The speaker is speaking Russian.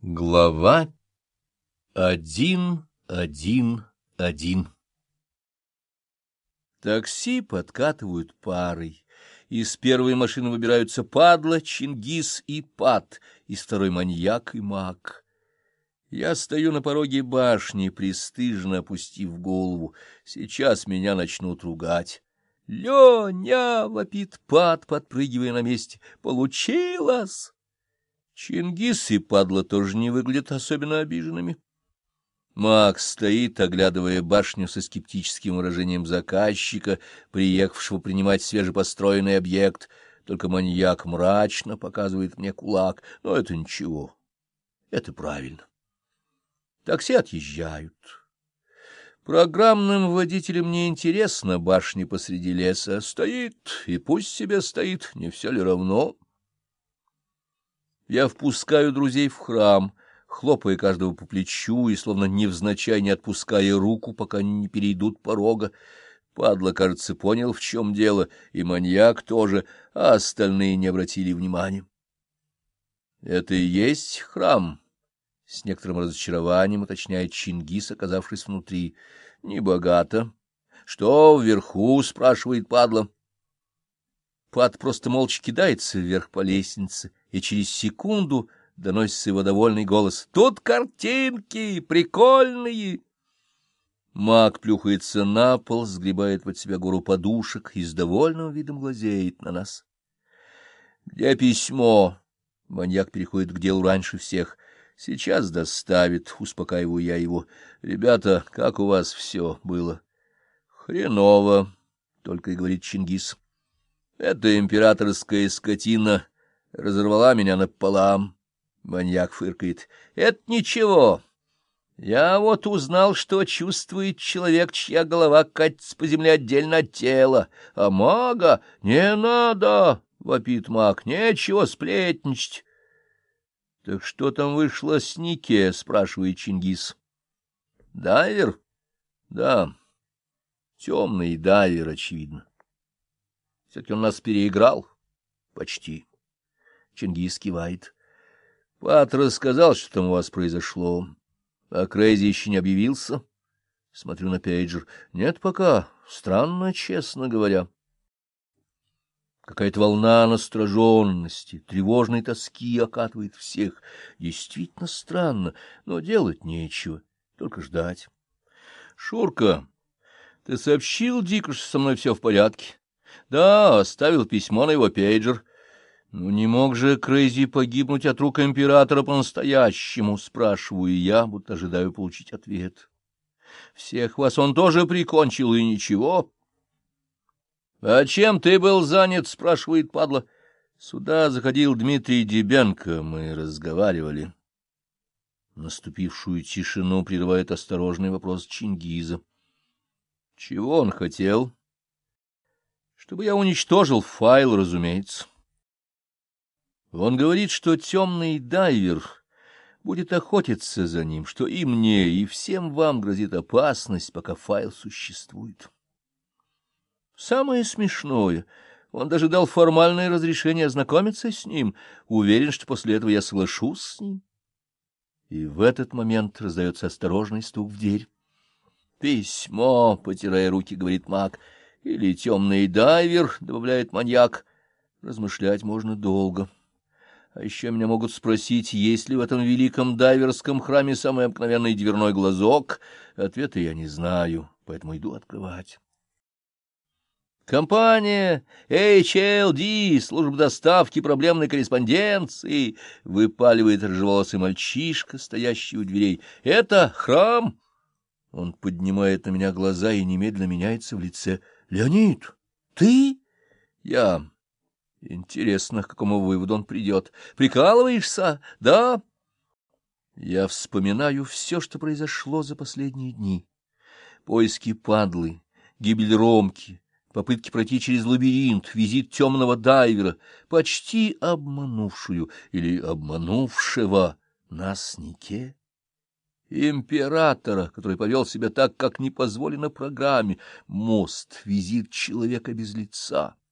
Глава один, один, один Такси подкатывают парой. Из первой машины выбираются падла, Чингис и Пат, из второй маньяк и маг. Я стою на пороге башни, пристыжно опустив голову. Сейчас меня начнут ругать. «Леня!» — вопит Пат, подпрыгивая на месте. «Получилось!» Чингис и падла тоже не выглядят особенно обиженными. Макс стоит, оглядывая башню со скептическим выражением заказчика, приехавшего принимать свежепостроенный объект. Только маньяк мрачно показывает мне кулак, но это ничего. Это правильно. Такси отъезжают. Программным водителям не интересно башня посреди леса. Стоит, и пусть себе стоит, не все ли равно? Я впускаю друзей в храм, хлопая каждого по плечу и, словно невзначай не отпуская руку, пока они не перейдут порога. Падла, кажется, понял, в чем дело, и маньяк тоже, а остальные не обратили внимания. Это и есть храм, — с некоторым разочарованием уточняет Чингис, оказавшись внутри. — Небогато. — Что вверху? — спрашивает падла. Пад просто молча кидается вверх по лестнице, и через секунду доносится его довольный голос. «Тут картинки! Прикольные!» Маг плюхается на пол, сгребает под себя гору подушек и с довольным видом глазеет на нас. «Где письмо?» Маньяк переходит к делу раньше всех. «Сейчас доставит», — успокаиваю я его. «Ребята, как у вас все было?» «Хреново», — только и говорит Чингис. «Это императорская скотина» разорвала меня напополам. Маньяк фыркает. — Это ничего. Я вот узнал, что чувствует человек, чья голова катится по земле отдельно от тела. А мага не надо, — вопит маг, — нечего сплетничать. — Так что там вышло с Нике? — спрашивает Чингис. — Дайвер? — Да. Темный дайвер, очевидно. Все-таки он нас переиграл. Почти. Чингис кивает. — Пат рассказал, что там у вас произошло. А Крейзи еще не объявился? Смотрю на пейджер. Нет пока. Странно, честно говоря. Какая-то волна настороженности, тревожной тоски окатывает всех. Действительно странно, но делать нечего, только ждать. — Шурка, ты сообщил Дику, что со мной все в порядке? — Да, оставил письмо на его пейджер. Ну, не мог же Крейзи погибнуть от рук императора по-настоящему, спрашиваю я, будто ожидаю получить ответ. Всех вас он тоже прикончил, и ничего. — А чем ты был занят? — спрашивает падла. Сюда заходил Дмитрий Дебенко, мы разговаривали. Наступившую тишину прерывает осторожный вопрос Чингиза. — Чего он хотел? — Чтобы я уничтожил файл, разумеется. — он говорит, что темный дайвер будет охотиться за ним, что и мне, и всем вам грозит опасность, пока файл существует. Самое смешное, он даже дал формальное разрешение ознакомиться с ним, уверен, что после этого я соглашусь с ним. И в этот момент раздается осторожный стук в дверь. «Письмо», — потирая руки, говорит маг, — «или темный дайвер», — добавляет маньяк. Размышлять можно долго. А еще меня могут спросить, есть ли в этом великом дайверском храме самый обыкновенный дверной глазок. Ответа я не знаю, поэтому иду открывать. Компания HLD, служба доставки проблемной корреспонденции, выпаливает рыжеволосый мальчишка, стоящий у дверей. Это храм? Он поднимает на меня глаза и немедленно меняется в лице. Леонид, ты? Я... Интересно, к какому выводу он придет. Прикалываешься, да? Я вспоминаю все, что произошло за последние дни. Поиски падлы, гибель Ромки, попытки пройти через лабиринт, визит темного дайвера, почти обманувшую или обманувшего нас Нике. Императора, который повел себя так, как не позволено программе, мост, визит человека без лица —